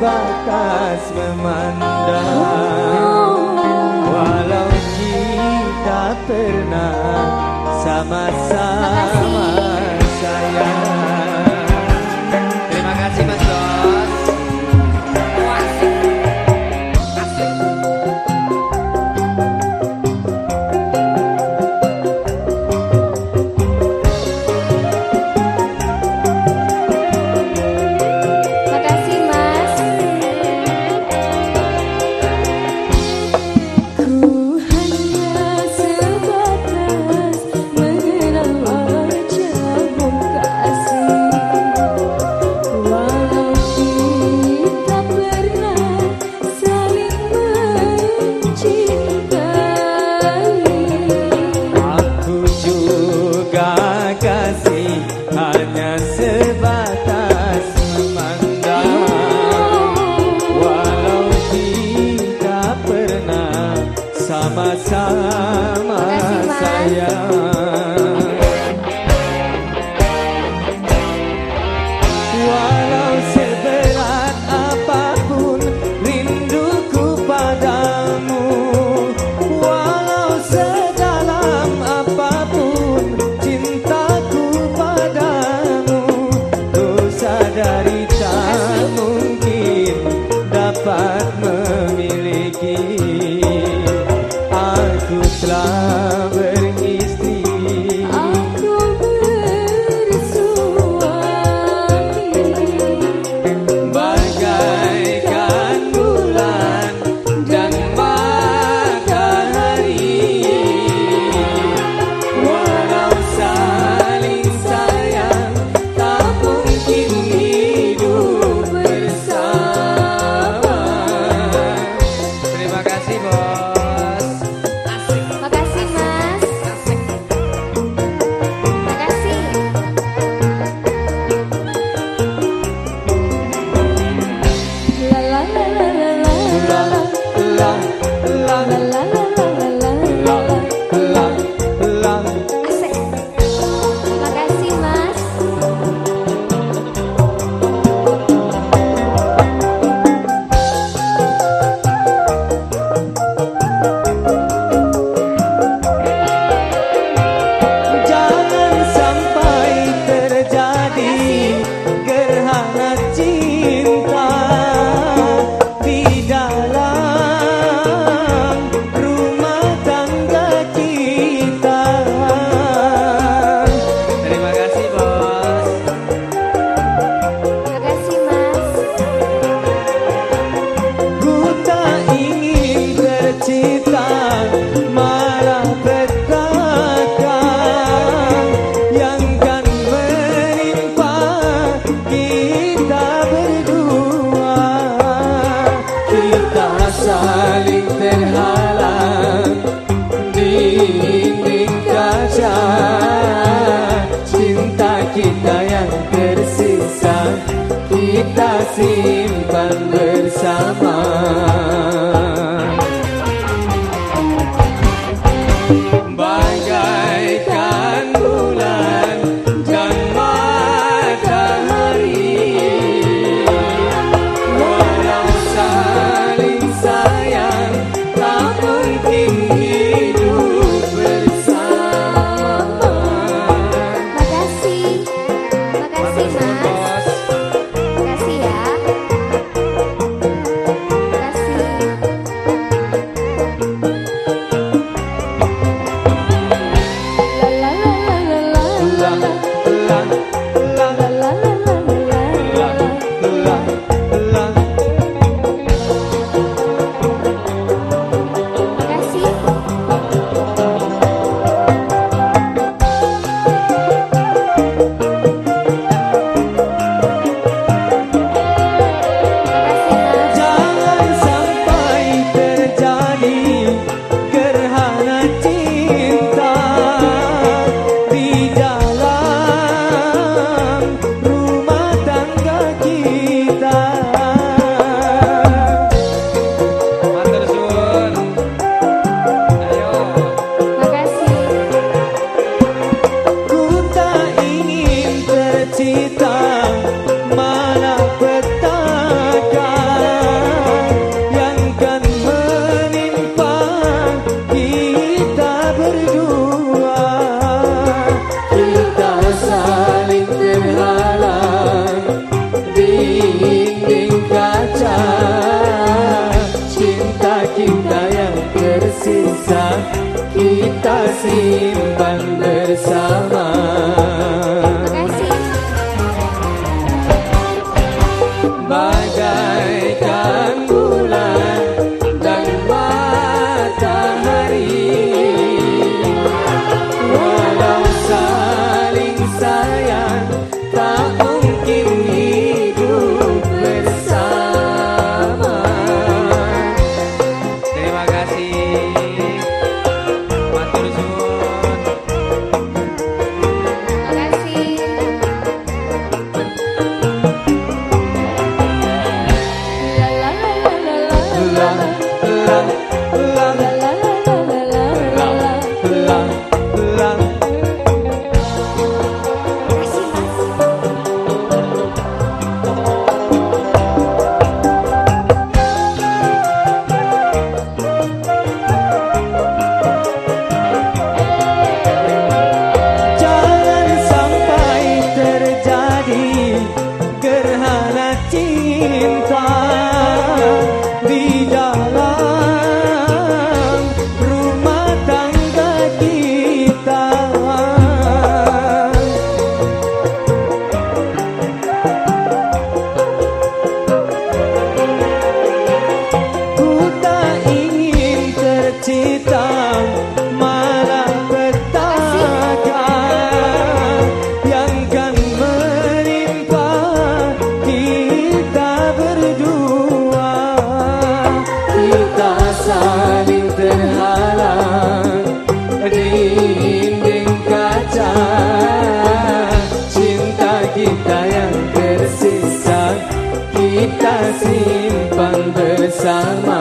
terbatas memandang. Walau kita pernah sama-sama sayang. kasih saling terhalang dinding kaca cinta kita yang tersisa kita simpan bersama. Simpan bersama kita simpan bersama.